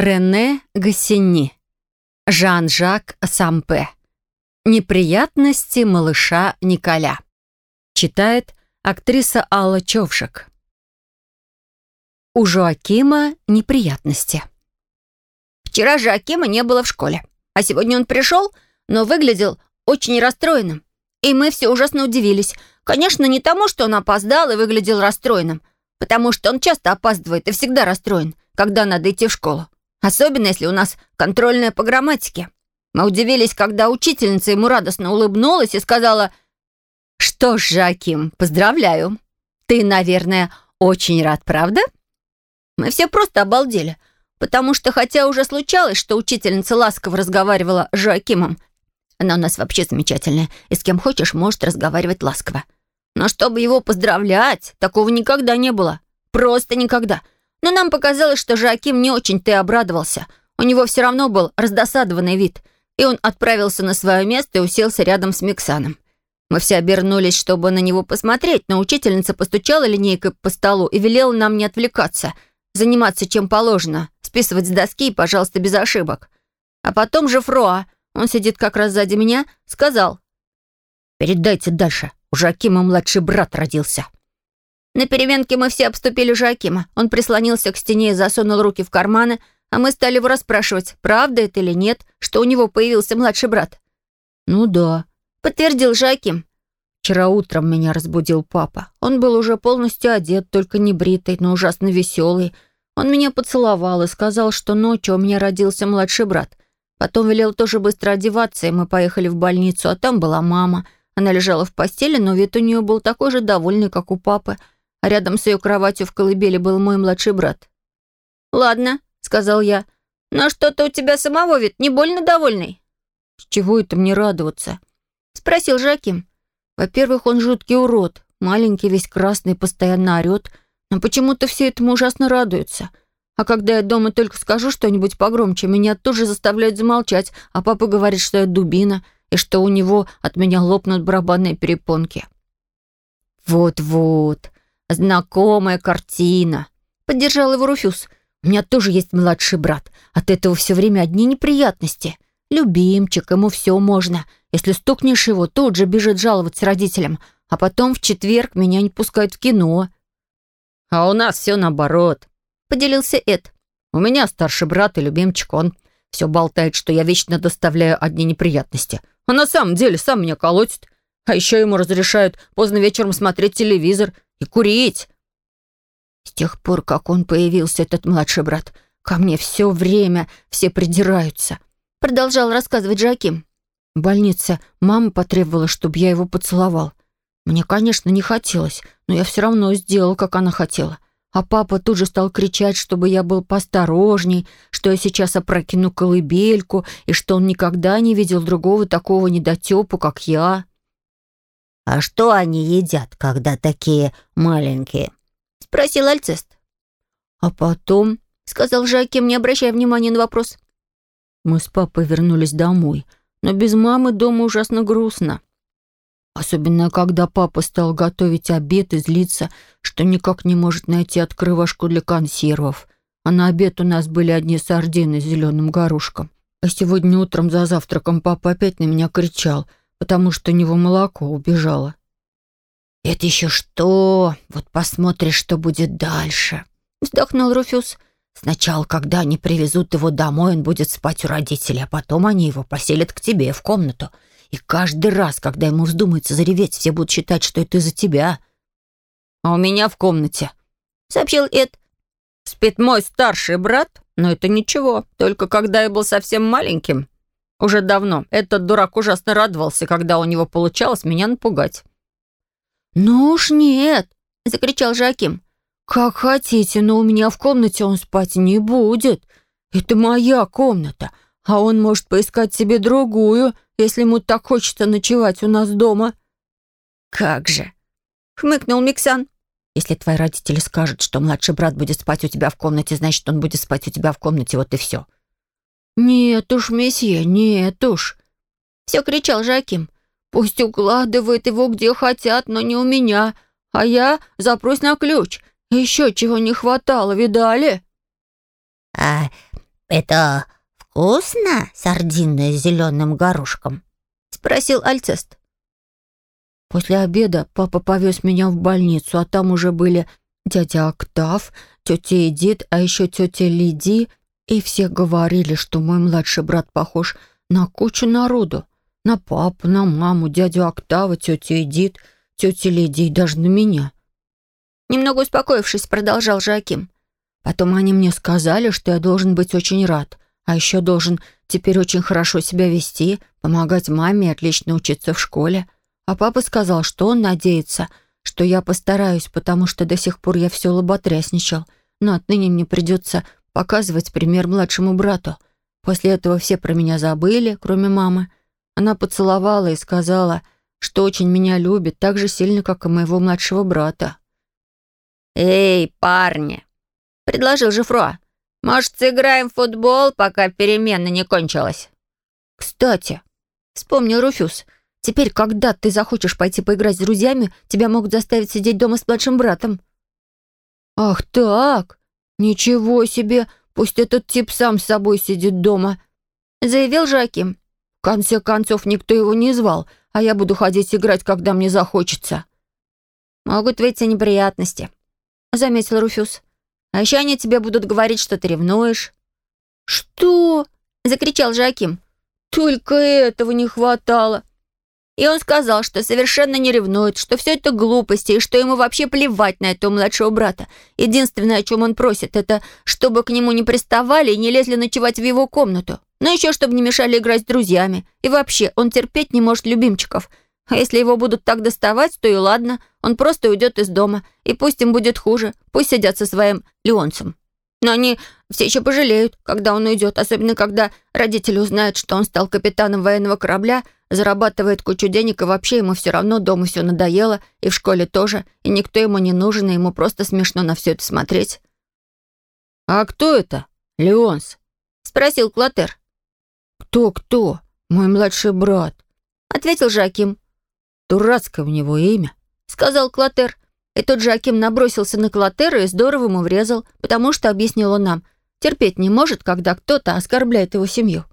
Рене Гассини. Жан-Жак Сампе. Неприятности малыша Николя. Читает актриса Алла Човшик. У Жоакима неприятности. Вчера Жоакима не было в школе, а сегодня он пришел, но выглядел очень расстроенным. И мы все ужасно удивились. Конечно, не тому, что он опоздал и выглядел расстроенным, потому что он часто опаздывает и всегда расстроен, когда надо идти в школу. Особенно, если у нас контрольная по грамматике. Мы удивились, когда учительница ему радостно улыбнулась и сказала, «Что ж, Жаким, поздравляю. Ты, наверное, очень рад, правда?» Мы все просто обалдели, потому что, хотя уже случалось, что учительница ласково разговаривала с Жоакимом, она у нас вообще замечательная, и с кем хочешь может разговаривать ласково. Но чтобы его поздравлять, такого никогда не было. Просто никогда. Но нам показалось, что Жоаким не очень-то и обрадовался. У него все равно был раздосадованный вид, и он отправился на свое место и уселся рядом с Миксаном. Мы все обернулись, чтобы на него посмотреть, но учительница постучала линейкой по столу и велела нам не отвлекаться, заниматься чем положено, списывать с доски и, пожалуйста, без ошибок. А потом же Фроа, он сидит как раз сзади меня, сказал. «Передайте дальше, у Жакима младший брат родился». На переменке мы все обступили Жакима. Он прислонился к стене и засунул руки в карманы, а мы стали его расспрашивать, правда это или нет, что у него появился младший брат. «Ну да», — подтвердил Жаким. «Вчера утром меня разбудил папа. Он был уже полностью одет, только не бритый, но ужасно веселый. Он меня поцеловал и сказал, что ночью у меня родился младший брат. Потом велел тоже быстро одеваться, и мы поехали в больницу, а там была мама. Она лежала в постели, но вид у нее был такой же довольный, как у папы а рядом с ее кроватью в колыбели был мой младший брат. «Ладно», — сказал я, — «но что-то у тебя самого вид не больно довольный». «С чего это мне радоваться?» — спросил Жаким. «Во-первых, он жуткий урод, маленький, весь красный, постоянно орет, но почему-то все этому ужасно радуются. А когда я дома только скажу что-нибудь погромче, меня тоже заставляют замолчать, а папа говорит, что я дубина и что у него от меня лопнут барабанные перепонки». «Вот-вот», «Знакомая картина», — поддержал его Руфюз. «У меня тоже есть младший брат. От этого все время одни неприятности. Любимчик, ему все можно. Если стукнешь его, тут же бежит жаловаться родителям. А потом в четверг меня не пускают в кино». «А у нас все наоборот», — поделился Эд. «У меня старший брат и любимчик, он все болтает, что я вечно доставляю одни неприятности. А на самом деле сам меня колотит. А еще ему разрешают поздно вечером смотреть телевизор и курить. С тех пор, как он появился, этот младший брат, ко мне все время все придираются. Продолжал рассказывать Жаким. В больнице мама потребовала, чтобы я его поцеловал. Мне, конечно, не хотелось, но я все равно сделал, как она хотела. А папа тут же стал кричать, чтобы я был посторожней, что я сейчас опрокину колыбельку и что он никогда не видел другого такого недотепу, как я. «А что они едят, когда такие маленькие?» — спросил Альцест. «А потом», — сказал Жаким, не обращая внимания на вопрос, «мы с папой вернулись домой, но без мамы дома ужасно грустно. Особенно, когда папа стал готовить обед и злиться, что никак не может найти открывашку для консервов. А на обед у нас были одни сардины с зеленым горошком. А сегодня утром за завтраком папа опять на меня кричал — потому что у него молоко убежало. «Это еще что? Вот посмотришь, что будет дальше», — вздохнул Руфюз. «Сначала, когда они привезут его домой, он будет спать у родителей, а потом они его поселят к тебе в комнату. И каждый раз, когда ему вздумается зареветь, все будут считать, что это из-за тебя». «А у меня в комнате», — сообщил Эд. «Спит мой старший брат, но это ничего, только когда я был совсем маленьким, уже давно. Этот дурак ужасно радовался, когда у него получалось меня напугать. «Ну уж нет!» — закричал Жаким. «Как хотите, но у меня в комнате он спать не будет. Это моя комната, а он может поискать себе другую, если ему так хочется ночевать у нас дома». «Как же!» — хмыкнул Миксан. «Если твои родители скажут, что младший брат будет спать у тебя в комнате, значит, он будет спать у тебя в комнате, вот и все». «Нет уж, месье, нет уж!» Все кричал Жаким. «Пусть укладывает его где хотят, но не у меня, а я запрусь на ключ. Еще чего не хватало, видали?» «А «Это вкусно, сардины с зеленым горошком?» — спросил Альцест. После обеда папа повез меня в больницу, а там уже были дядя Октав, тетя Эдит, а еще тетя Лиди, и все говорили, что мой младший брат похож на кучу народу. На папу, на маму, дядю Октава, тетю Эдит, тетю Лиди и даже на меня. Немного успокоившись, продолжал Жаким. Потом они мне сказали, что я должен быть очень рад, а еще должен теперь очень хорошо себя вести, помогать маме и отлично учиться в школе. А папа сказал, что он надеется, что я постараюсь, потому что до сих пор я все лоботрясничал, но отныне мне придется показывать пример младшему брату. После этого все про меня забыли, кроме мамы. Она поцеловала и сказала, что очень меня любит так же сильно, как и моего младшего брата. «Эй, парни!» — предложил Жифруа. «Может, сыграем в футбол, пока перемена не кончилась?» «Кстати», — вспомнил Руфюз, — Теперь, когда ты захочешь пойти поиграть с друзьями, тебя могут заставить сидеть дома с младшим братом». «Ах так? Ничего себе! Пусть этот тип сам с собой сидит дома», — заявил Жаким. «В конце концов, никто его не звал, а я буду ходить играть, когда мне захочется». «Могут выйти неприятности», — заметил Руфюз. «А еще они тебе будут говорить, что ты ревнуешь». «Что?» — закричал Жаким. «Только этого не хватало. И он сказал, что совершенно не ревнует, что все это глупости, и что ему вообще плевать на этого младшего брата. Единственное, о чем он просит, это чтобы к нему не приставали и не лезли ночевать в его комнату. Но еще чтобы не мешали играть с друзьями. И вообще, он терпеть не может любимчиков. А если его будут так доставать, то и ладно. Он просто уйдет из дома. И пусть им будет хуже. Пусть сидят со своим Леонцем. Но они все еще пожалеют, когда он уйдет, особенно когда родители узнают, что он стал капитаном военного корабля, зарабатывает кучу денег, и вообще ему все равно дома все надоело, и в школе тоже, и никто ему не нужен, и ему просто смешно на все это смотреть. «А кто это? Леонс?» — спросил Клотер. «Кто-кто? Мой младший брат», — ответил Жаким. «Дурацкое у него имя», — сказал Клотер. И тут Жаким набросился на Клотера и здорово ему врезал, потому что, объяснил он нам, терпеть не может, когда кто-то оскорбляет его семью.